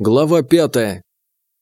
Глава пятая.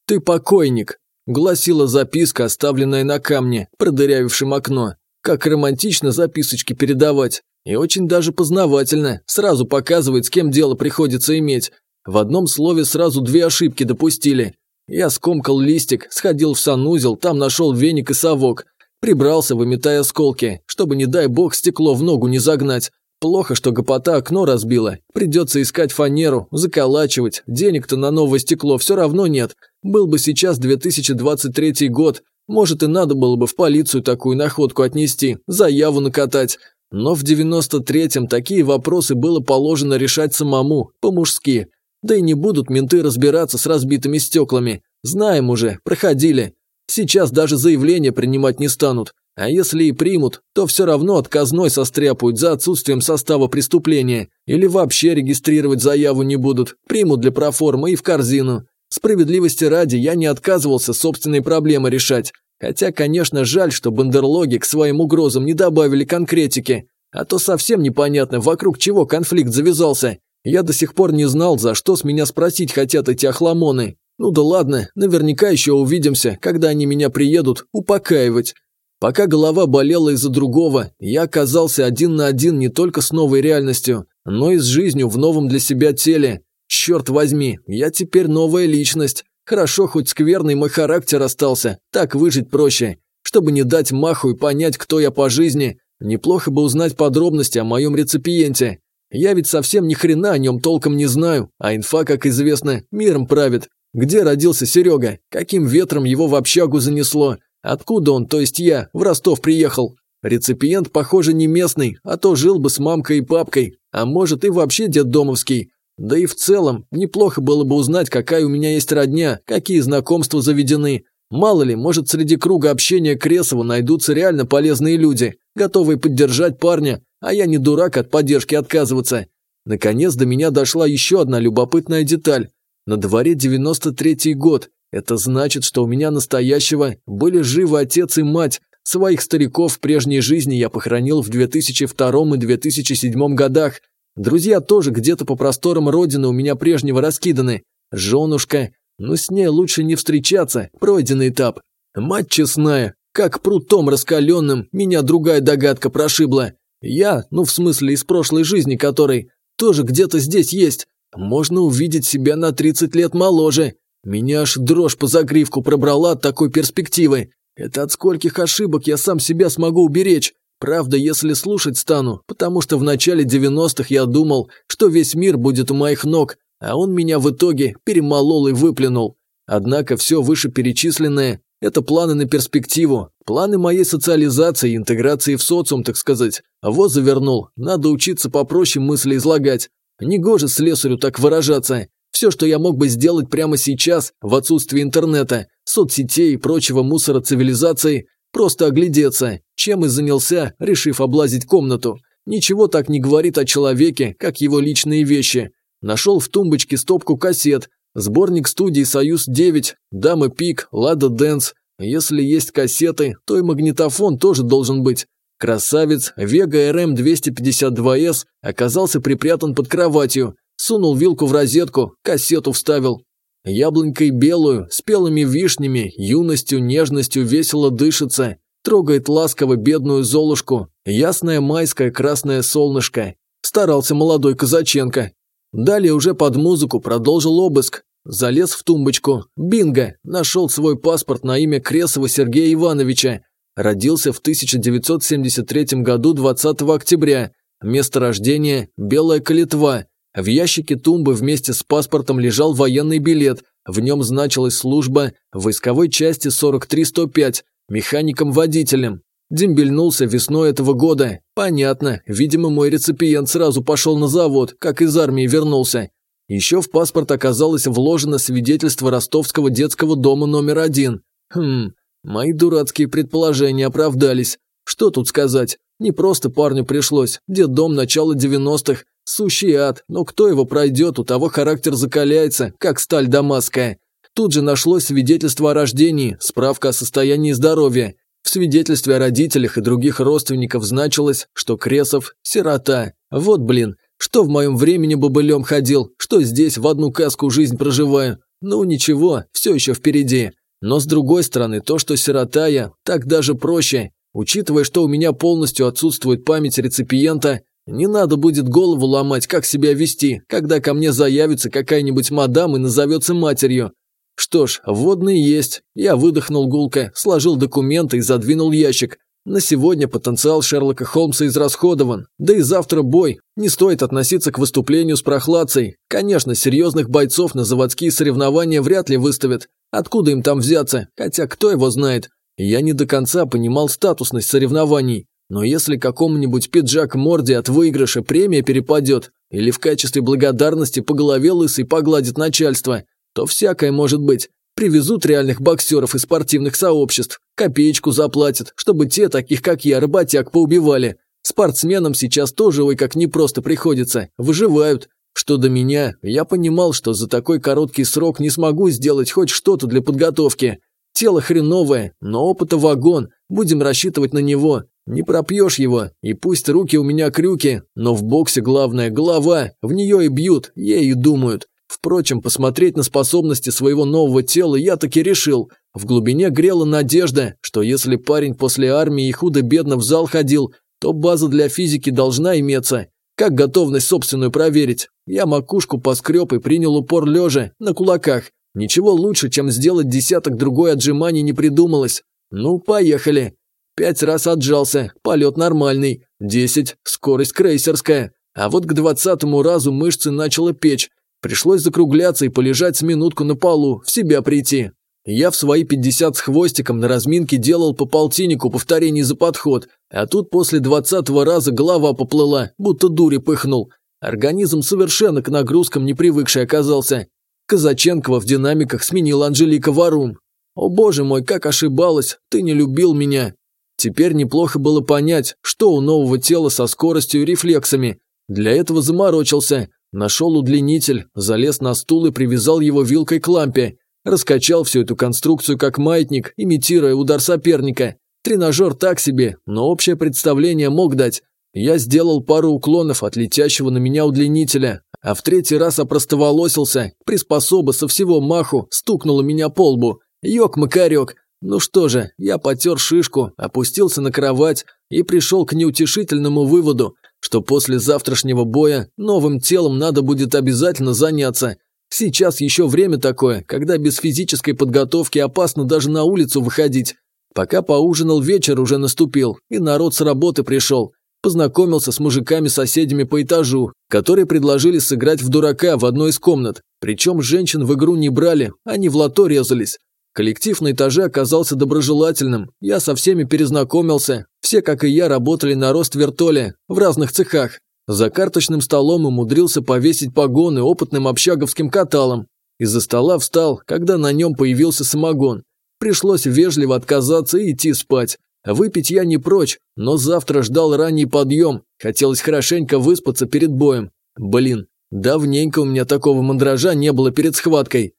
«Ты покойник», – гласила записка, оставленная на камне, продырявившем окно. Как романтично записочки передавать. И очень даже познавательно, сразу показывает, с кем дело приходится иметь. В одном слове сразу две ошибки допустили. Я скомкал листик, сходил в санузел, там нашел веник и совок. Прибрался, выметая осколки, чтобы, не дай бог, стекло в ногу не загнать. Плохо, что гопота окно разбила. Придется искать фанеру, заколачивать. Денег-то на новое стекло все равно нет. Был бы сейчас 2023 год. Может и надо было бы в полицию такую находку отнести, заяву накатать. Но в 93-м такие вопросы было положено решать самому, по-мужски. Да и не будут менты разбираться с разбитыми стеклами. Знаем уже, проходили. Сейчас даже заявление принимать не станут. А если и примут, то все равно отказной состряпают за отсутствием состава преступления. Или вообще регистрировать заяву не будут, примут для проформы и в корзину. Справедливости ради, я не отказывался собственные проблемы решать. Хотя, конечно, жаль, что бандерлоги к своим угрозам не добавили конкретики. А то совсем непонятно, вокруг чего конфликт завязался. Я до сих пор не знал, за что с меня спросить хотят эти охламоны. Ну да ладно, наверняка еще увидимся, когда они меня приедут упокаивать. Пока голова болела из-за другого, я оказался один на один не только с новой реальностью, но и с жизнью в новом для себя теле. Черт возьми, я теперь новая личность. Хорошо, хоть скверный мой характер остался, так выжить проще. Чтобы не дать маху и понять, кто я по жизни, неплохо бы узнать подробности о моем реципиенте. Я ведь совсем ни хрена о нем толком не знаю, а инфа, как известно, миром правит. Где родился Серега? Каким ветром его в общагу занесло? Откуда он, то есть я, в Ростов приехал? Реципиент, похоже, не местный, а то жил бы с мамкой и папкой, а может и вообще детдомовский. Да и в целом, неплохо было бы узнать, какая у меня есть родня, какие знакомства заведены. Мало ли, может среди круга общения Кресова найдутся реально полезные люди, готовые поддержать парня, а я не дурак от поддержки отказываться. Наконец до меня дошла еще одна любопытная деталь. На дворе 93-й год, это значит, что у меня настоящего были живы отец и мать. Своих стариков в прежней жизни я похоронил в 2002 и 2007 годах. Друзья тоже где-то по просторам родины у меня прежнего раскиданы. Женушка. Но с ней лучше не встречаться, пройденный этап. Мать честная, как прутом раскаленным, меня другая догадка прошибла. Я, ну в смысле из прошлой жизни которой, тоже где-то здесь есть. Можно увидеть себя на 30 лет моложе. Меня аж дрожь по загривку пробрала от такой перспективы. Это от скольких ошибок я сам себя смогу уберечь. Правда, если слушать стану, потому что в начале 90-х я думал, что весь мир будет у моих ног, а он меня в итоге перемолол и выплюнул. Однако все вышеперечисленное – это планы на перспективу, планы моей социализации и интеграции в социум, так сказать. Вот завернул, надо учиться попроще мысли излагать. Негоже слесарю так выражаться. Все, что я мог бы сделать прямо сейчас, в отсутствии интернета, соцсетей и прочего мусора цивилизации, просто оглядеться, чем и занялся, решив облазить комнату. Ничего так не говорит о человеке, как его личные вещи. Нашел в тумбочке стопку кассет, сборник студии «Союз-9», «Дамы Пик», «Лада Дэнс». Если есть кассеты, то и магнитофон тоже должен быть. Красавец Vega RM252S оказался припрятан под кроватью, Сунул вилку в розетку, кассету вставил. Яблонькой белую, спелыми вишнями, юностью, нежностью весело дышится. Трогает ласково бедную золушку. Ясное майское красное солнышко. Старался молодой Казаченко. Далее уже под музыку продолжил обыск. Залез в тумбочку. Бинго! Нашел свой паспорт на имя Кресова Сергея Ивановича. Родился в 1973 году 20 октября. Место рождения – Белая Калитва. В ящике тумбы вместе с паспортом лежал военный билет, в нем значилась служба в войсковой части 43-105, механиком-водителем. Дембельнулся весной этого года. Понятно, видимо, мой реципиент сразу пошел на завод, как из армии вернулся. Еще в паспорт оказалось вложено свидетельство ростовского детского дома номер один. Хм, мои дурацкие предположения оправдались. Что тут сказать? Не просто парню пришлось. Дом начала 90-х, Сущий ад, но кто его пройдет, у того характер закаляется, как сталь дамасская. Тут же нашлось свидетельство о рождении, справка о состоянии здоровья. В свидетельстве о родителях и других родственников значилось, что Кресов – сирота. Вот блин, что в моем времени бобылем ходил, что здесь в одну каску жизнь проживаю. ну ничего, все еще впереди. Но с другой стороны, то, что сирота я, так даже проще. Учитывая, что у меня полностью отсутствует память реципиента, не надо будет голову ломать, как себя вести, когда ко мне заявится какая-нибудь мадам и назовется матерью. Что ж, водный есть. Я выдохнул гулко, сложил документы и задвинул ящик. На сегодня потенциал Шерлока Холмса израсходован. Да и завтра бой. Не стоит относиться к выступлению с прохладцей. Конечно, серьезных бойцов на заводские соревнования вряд ли выставят. Откуда им там взяться? Хотя кто его знает. Я не до конца понимал статусность соревнований. Но если какому-нибудь пиджак морде от выигрыша премия перепадет, или в качестве благодарности по голове лысый погладит начальство, то всякое может быть. Привезут реальных боксеров из спортивных сообществ, копеечку заплатят, чтобы те, таких как я, работяг поубивали. Спортсменам сейчас тоже ой как непросто приходится, выживают. Что до меня, я понимал, что за такой короткий срок не смогу сделать хоть что-то для подготовки. Тело хреновое, но опыта вагон, будем рассчитывать на него. Не пропьешь его, и пусть руки у меня крюки, но в боксе главное голова, в нее и бьют, и думают. Впрочем, посмотреть на способности своего нового тела я таки решил. В глубине грела надежда, что если парень после армии и худо-бедно в зал ходил, то база для физики должна иметься. Как готовность собственную проверить? Я макушку поскреб и принял упор лежа, на кулаках. Ничего лучше, чем сделать десяток другой отжиманий не придумалось. Ну, поехали. Пять раз отжался, полет нормальный. Десять, скорость крейсерская. А вот к двадцатому разу мышцы начало печь, Пришлось закругляться и полежать с минутку на полу, в себя прийти. Я в свои 50 с хвостиком на разминке делал по полтиннику повторений за подход, а тут после двадцатого раза голова поплыла, будто дури пыхнул. Организм совершенно к нагрузкам не привыкший оказался. Казаченкова в динамиках сменила Анжелика Варум. «О боже мой, как ошибалась, ты не любил меня». Теперь неплохо было понять, что у нового тела со скоростью и рефлексами. Для этого заморочился, Нашел удлинитель, залез на стул и привязал его вилкой к лампе. Раскачал всю эту конструкцию как маятник, имитируя удар соперника. Тренажер так себе, но общее представление мог дать. Я сделал пару уклонов от летящего на меня удлинителя, а в третий раз опростоволосился, приспособа со всего маху стукнула меня по лбу. Ёк-макарёк. Ну что же, я потер шишку, опустился на кровать и пришел к неутешительному выводу что после завтрашнего боя новым телом надо будет обязательно заняться. Сейчас еще время такое, когда без физической подготовки опасно даже на улицу выходить. Пока поужинал, вечер уже наступил, и народ с работы пришел. Познакомился с мужиками-соседями по этажу, которые предложили сыграть в дурака в одной из комнат. Причем женщин в игру не брали, они в лото резались. Коллектив на этаже оказался доброжелательным, я со всеми перезнакомился, все, как и я, работали на рост вертоле, в разных цехах. За карточным столом умудрился повесить погоны опытным общаговским каталом. Из-за стола встал, когда на нем появился самогон. Пришлось вежливо отказаться и идти спать. Выпить я не прочь, но завтра ждал ранний подъем, хотелось хорошенько выспаться перед боем. Блин, давненько у меня такого мандража не было перед схваткой.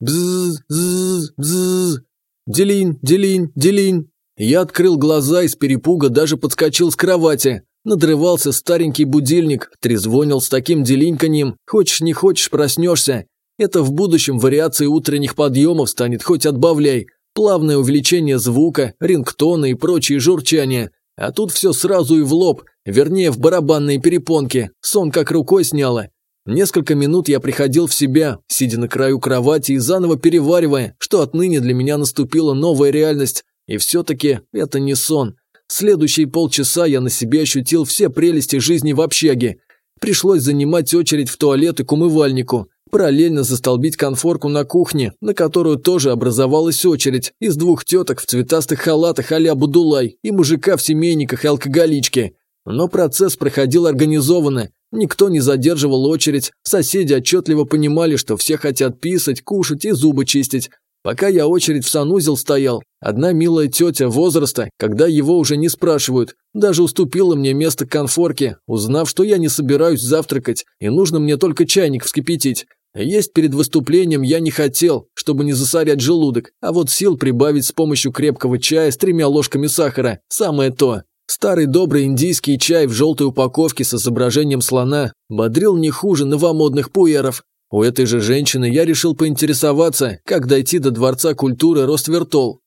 Бзз, бзз, бзз. Делинь, делинь, делинь. Я открыл глаза и с перепуга даже подскочил с кровати. Надрывался старенький будильник, трезвонил с таким делиньканьем. Хочешь не хочешь, проснешься. Это в будущем вариации утренних подъемов станет хоть отбавляй. Плавное увеличение звука, рингтона и прочие журчания. А тут все сразу и в лоб, вернее в барабанные перепонки. Сон как рукой сняло. Несколько минут я приходил в себя, сидя на краю кровати и заново переваривая, что отныне для меня наступила новая реальность. И все-таки это не сон. Следующие полчаса я на себе ощутил все прелести жизни в общаге. Пришлось занимать очередь в туалет и к умывальнику. Параллельно застолбить конфорку на кухне, на которую тоже образовалась очередь, из двух теток в цветастых халатах а-ля Будулай и мужика в семейниках и алкоголичке. Но процесс проходил организованно, Никто не задерживал очередь, соседи отчетливо понимали, что все хотят писать, кушать и зубы чистить. Пока я очередь в санузел стоял, одна милая тетя возраста, когда его уже не спрашивают, даже уступила мне место конфорке, узнав, что я не собираюсь завтракать и нужно мне только чайник вскипятить. Есть перед выступлением я не хотел, чтобы не засорять желудок, а вот сил прибавить с помощью крепкого чая с тремя ложками сахара – самое то. Старый добрый индийский чай в желтой упаковке с изображением слона бодрил не хуже новомодных пуэров. У этой же женщины я решил поинтересоваться, как дойти до Дворца культуры Роствертол.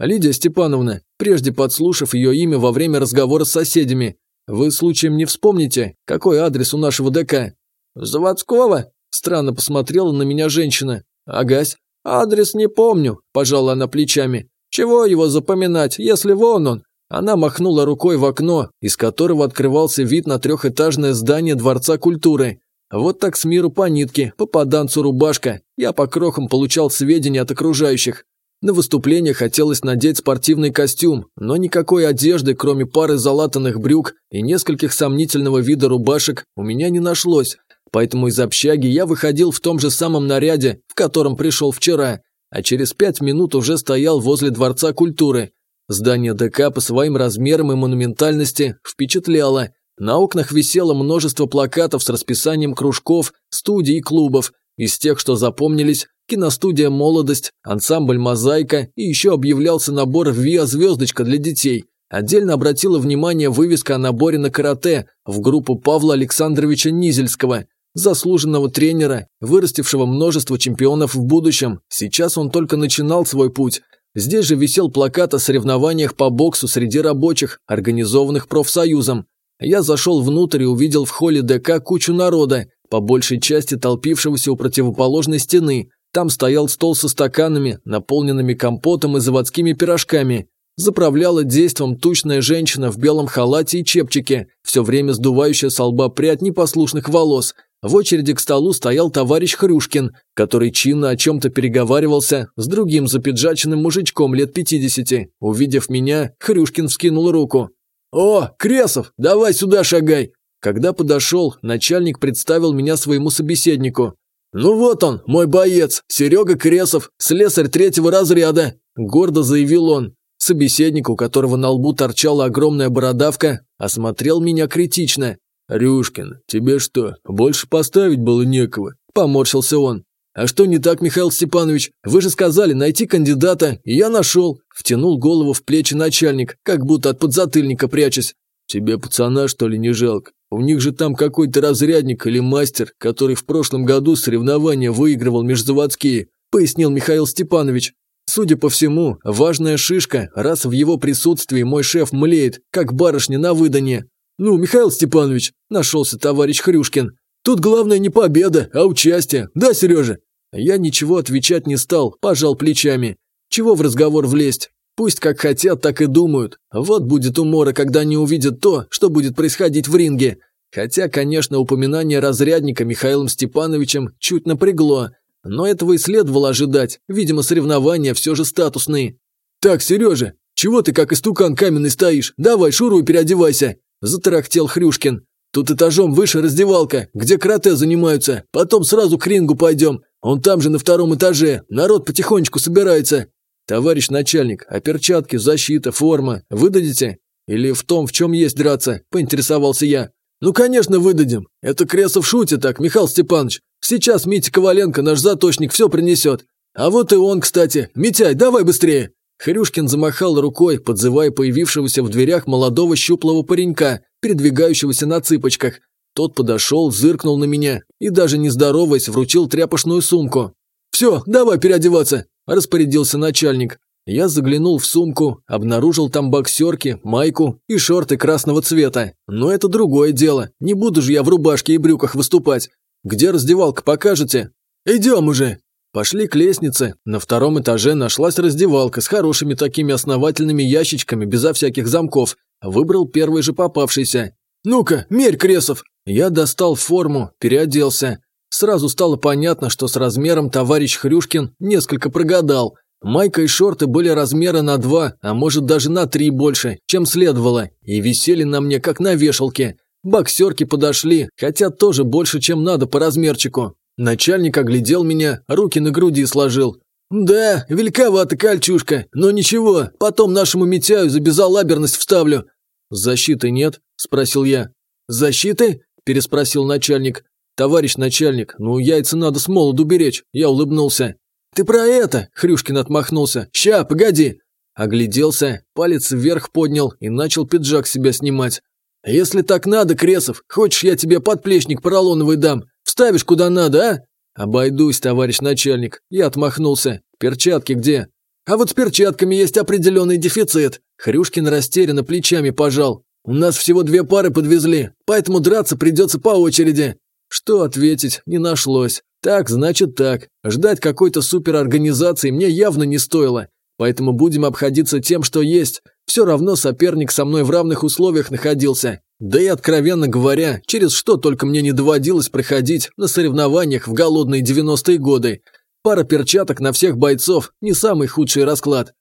Лидия Степановна, прежде подслушав ее имя во время разговора с соседями, вы случаем не вспомните, какой адрес у нашего ДК? Заводского? Странно посмотрела на меня женщина. Агась. Адрес не помню, пожала она плечами. Чего его запоминать, если вон он? Она махнула рукой в окно, из которого открывался вид на трехэтажное здание Дворца культуры. Вот так с миру по нитке, попаданцу рубашка. Я по крохам получал сведения от окружающих. На выступление хотелось надеть спортивный костюм, но никакой одежды, кроме пары залатанных брюк и нескольких сомнительного вида рубашек, у меня не нашлось. Поэтому из общаги я выходил в том же самом наряде, в котором пришел вчера, а через пять минут уже стоял возле Дворца культуры. Здание ДК по своим размерам и монументальности впечатляло. На окнах висело множество плакатов с расписанием кружков, студий и клубов. Из тех, что запомнились, киностудия «Молодость», ансамбль «Мозаика» и еще объявлялся набор «ВИА Звездочка» для детей. Отдельно обратила внимание вывеска о наборе на карате в группу Павла Александровича Низельского, заслуженного тренера, вырастившего множество чемпионов в будущем. Сейчас он только начинал свой путь. Здесь же висел плакат о соревнованиях по боксу среди рабочих, организованных профсоюзом. Я зашел внутрь и увидел в холле ДК кучу народа, по большей части толпившегося у противоположной стены. Там стоял стол со стаканами, наполненными компотом и заводскими пирожками. Заправляла действом тучная женщина в белом халате и чепчике, все время сдувающая с лба прядь непослушных волос. В очереди к столу стоял товарищ Хрюшкин, который чинно о чем-то переговаривался с другим запиджаченным мужичком лет 50. Увидев меня, Хрюшкин вскинул руку. «О, Кресов, давай сюда шагай!» Когда подошел, начальник представил меня своему собеседнику. «Ну вот он, мой боец, Серега Кресов, слесарь третьего разряда», – гордо заявил он. Собеседник, у которого на лбу торчала огромная бородавка, осмотрел меня критично. «Рюшкин, тебе что, больше поставить было некого?» – поморщился он. «А что не так, Михаил Степанович? Вы же сказали найти кандидата, и я нашел!» Втянул голову в плечи начальник, как будто от подзатыльника прячась. «Тебе пацана, что ли, не жалко? У них же там какой-то разрядник или мастер, который в прошлом году соревнования выигрывал межзаводские», пояснил Михаил Степанович. Судя по всему, важная шишка, раз в его присутствии мой шеф млеет, как барышня на выданье. «Ну, Михаил Степанович», – нашелся товарищ Хрюшкин, – «тут главное не победа, а участие, да, Сережа?» Я ничего отвечать не стал, пожал плечами. Чего в разговор влезть? Пусть как хотят, так и думают. Вот будет умора, когда они увидят то, что будет происходить в ринге. Хотя, конечно, упоминание разрядника Михаилом Степановичем чуть напрягло. Но этого и следовало ожидать. Видимо, соревнования все же статусные. «Так, Сережа, чего ты как истукан каменный стоишь? Давай, шуруй, переодевайся!» Затарахтел Хрюшкин. «Тут этажом выше раздевалка, где карате занимаются. Потом сразу к рингу пойдем. Он там же на втором этаже. Народ потихонечку собирается. Товарищ начальник, а перчатки, защита, форма выдадите? Или в том, в чем есть драться? Поинтересовался я. Ну, конечно, выдадим. Это Кресов шутит так, Михаил Степанович. Сейчас Митя Коваленко, наш заточник, все принесет. А вот и он, кстати. Митяй, давай быстрее. Хрюшкин замахал рукой, подзывая появившегося в дверях молодого щуплого паренька, передвигающегося на цыпочках. Тот подошел, зыркнул на меня и, даже не здороваясь, вручил тряпочную сумку. «Все, давай переодеваться», – распорядился начальник. Я заглянул в сумку, обнаружил там боксерки, майку и шорты красного цвета. Но это другое дело, не буду же я в рубашке и брюках выступать. Где раздевалка, покажете? Идем уже. Пошли к лестнице. На втором этаже нашлась раздевалка с хорошими такими основательными ящичками, безо всяких замков. Выбрал первый же попавшийся. «Ну-ка, мерь, Кресов!» Я достал форму, переоделся. Сразу стало понятно, что с размером товарищ Хрюшкин несколько прогадал. Майка и шорты были размера на два, а может даже на три больше, чем следовало, и висели на мне как на вешалке. Боксерки подошли, хотя тоже больше, чем надо по размерчику. Начальник оглядел меня, руки на груди сложил. «Да, великовата кольчушка, но ничего, потом нашему Митяю за безалаберность вставлю». «Защиты нет?» – спросил я. «Защиты?» – переспросил начальник. «Товарищ начальник, ну яйца надо с молоду беречь», – я улыбнулся. «Ты про это?» – Хрюшкин отмахнулся. «Ща, погоди!» Огляделся, палец вверх поднял и начал пиджак себя снимать. «Если так надо, Кресов, хочешь я тебе подплечник поролоновый дам? Вставишь куда надо, а?» «Обойдусь, товарищ начальник». Я отмахнулся. «Перчатки где?» «А вот с перчатками есть определенный дефицит». Хрюшкин растерянно плечами пожал. «У нас всего две пары подвезли, поэтому драться придется по очереди». Что ответить не нашлось. Так, значит так. Ждать какой-то суперорганизации мне явно не стоило. Поэтому будем обходиться тем, что есть. Все равно соперник со мной в равных условиях находился. Да и, откровенно говоря, через что только мне не доводилось проходить на соревнованиях в голодные 90-е годы. Пара перчаток на всех бойцов – не самый худший расклад.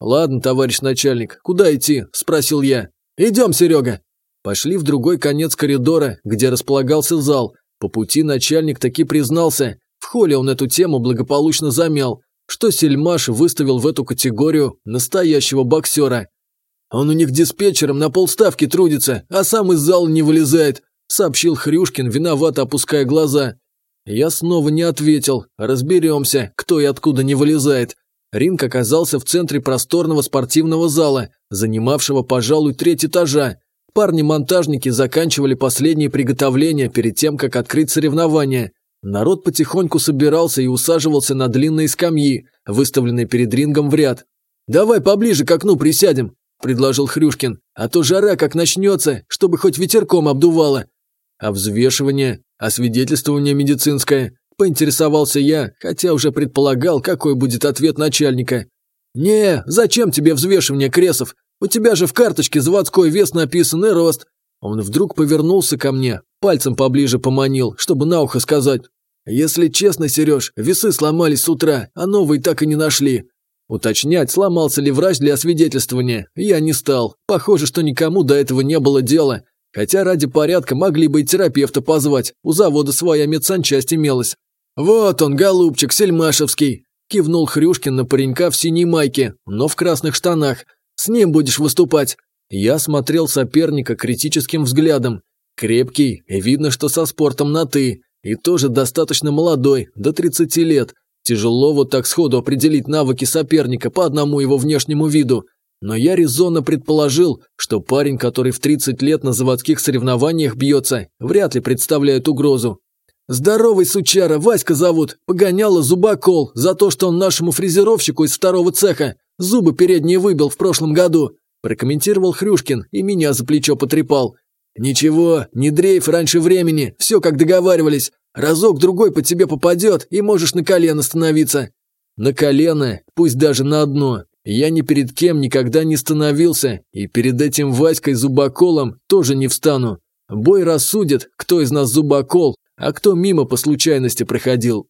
«Ладно, товарищ начальник, куда идти?» – спросил я. «Идем, Серега». Пошли в другой конец коридора, где располагался зал. По пути начальник таки признался. В холле он эту тему благополучно замял что Сельмаш выставил в эту категорию настоящего боксера. «Он у них диспетчером на полставки трудится, а сам из зала не вылезает», сообщил Хрюшкин, виновато опуская глаза. Я снова не ответил. Разберемся, кто и откуда не вылезает. Ринг оказался в центре просторного спортивного зала, занимавшего, пожалуй, треть этажа. Парни-монтажники заканчивали последние приготовления перед тем, как открыть соревнования. Народ потихоньку собирался и усаживался на длинные скамьи, выставленные перед рингом в ряд. «Давай поближе к окну присядем», – предложил Хрюшкин. «А то жара как начнется, чтобы хоть ветерком обдувало». «А взвешивание? А свидетельствование медицинское?» – поинтересовался я, хотя уже предполагал, какой будет ответ начальника. «Не, зачем тебе взвешивание кресов? У тебя же в карточке заводской вес написан и рост». Он вдруг повернулся ко мне, Пальцем поближе поманил, чтобы на ухо сказать. «Если честно, Сереж, весы сломались с утра, а новые так и не нашли». Уточнять, сломался ли врач для освидетельствования, я не стал. Похоже, что никому до этого не было дела. Хотя ради порядка могли бы и терапевта позвать, у завода своя медсанчасть имелась. «Вот он, голубчик, сельмашевский!» Кивнул Хрюшкин на паренька в синей майке, но в красных штанах. «С ним будешь выступать!» Я смотрел соперника критическим взглядом. Крепкий, видно, что со спортом на «ты», и тоже достаточно молодой, до 30 лет. Тяжело вот так сходу определить навыки соперника по одному его внешнему виду. Но я резонно предположил, что парень, который в 30 лет на заводских соревнованиях бьется, вряд ли представляет угрозу. «Здоровый сучара, Васька зовут, погоняла зубокол за то, что он нашему фрезеровщику из второго цеха зубы передние выбил в прошлом году», прокомментировал Хрюшкин и меня за плечо потрепал. «Ничего, не дрейф раньше времени, все как договаривались. Разок-другой по тебе попадет, и можешь на колено становиться». «На колено, пусть даже на одно. Я ни перед кем никогда не становился, и перед этим Васькой Зубаколом тоже не встану. Бой рассудит, кто из нас Зубакол, а кто мимо по случайности проходил».